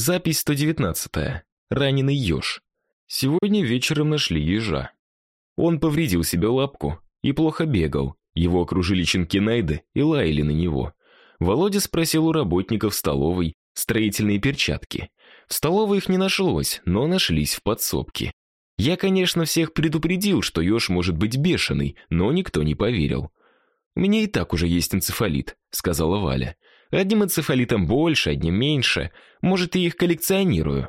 Запись 119. Раненый еж. Сегодня вечером нашли ежа. Он повредил себе лапку и плохо бегал. Его окружили щенки Найды и лаяли на него. Володя спросил у работников столовой строительные перчатки. В столовой их не нашлось, но нашлись в подсобке. Я, конечно, всех предупредил, что еж может быть бешеный, но никто не поверил. «У меня и так уже есть энцефалит», — сказала Валя. «Одним энцефалитом больше, одним меньше. Может, я их коллекционирую».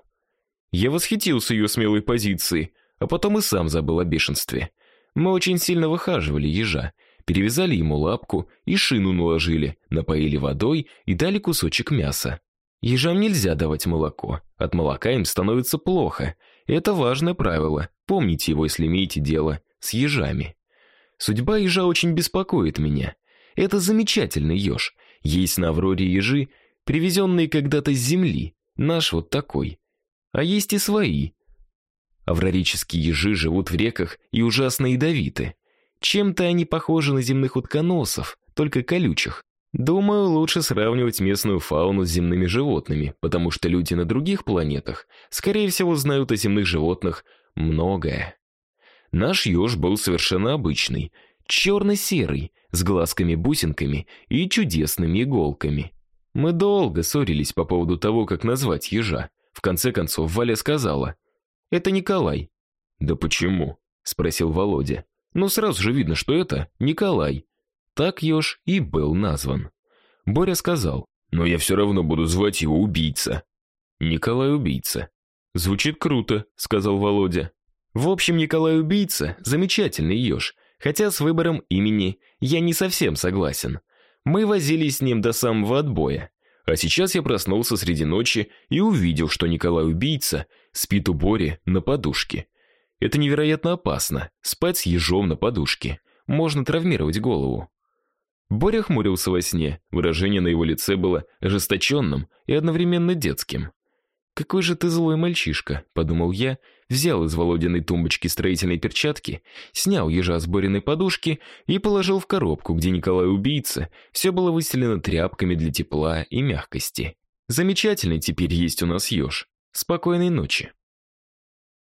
Я восхитился ее смелой позицией, а потом и сам забыл о бешенстве. Мы очень сильно выхаживали ежа, перевязали ему лапку и шину наложили, напоили водой и дали кусочек мяса. Ежам нельзя давать молоко. От молока им становится плохо. Это важное правило. Помните его, если имеете дело с ежами. Судьба ежа очень беспокоит меня. Это замечательный еж. Есть на Авроре ежи, привезенные когда-то с земли. Наш вот такой. А есть и свои. Аврорические ежи живут в реках и ужасно ядовиты. Чем-то они похожи на земных утконосов, только колючих. Думаю, лучше сравнивать местную фауну с земными животными, потому что люди на других планетах, скорее всего, знают о земных животных многое. Наш еж был совершенно обычный, черно-серый, с глазками-бусинками и чудесными иголками. Мы долго ссорились по поводу того, как назвать ежа. В конце концов, Валя сказала, «Это Николай». «Да почему?» — спросил Володя. «Ну, сразу же видно, что это Николай». Так еж и был назван. Боря сказал, «Но я все равно буду звать его убийца». «Николай убийца». «Звучит круто», — сказал Володя. В общем, Николай убийца — замечательный еж, хотя с выбором имени я не совсем согласен. Мы возились с ним до самого отбоя. А сейчас я проснулся среди ночи и увидел, что Николай убийца спит у Бори на подушке. Это невероятно опасно спать с ежом на подушке. Можно травмировать голову. Боря хмурился во сне, выражение на его лице было ожесточенным и одновременно детским. «Какой же ты злой мальчишка», — подумал я, взял из Володиной тумбочки строительные перчатки, снял ежа с Бориной подушки и положил в коробку, где Николай-убийца, все было выстелено тряпками для тепла и мягкости. Замечательный теперь есть у нас еж. Спокойной ночи.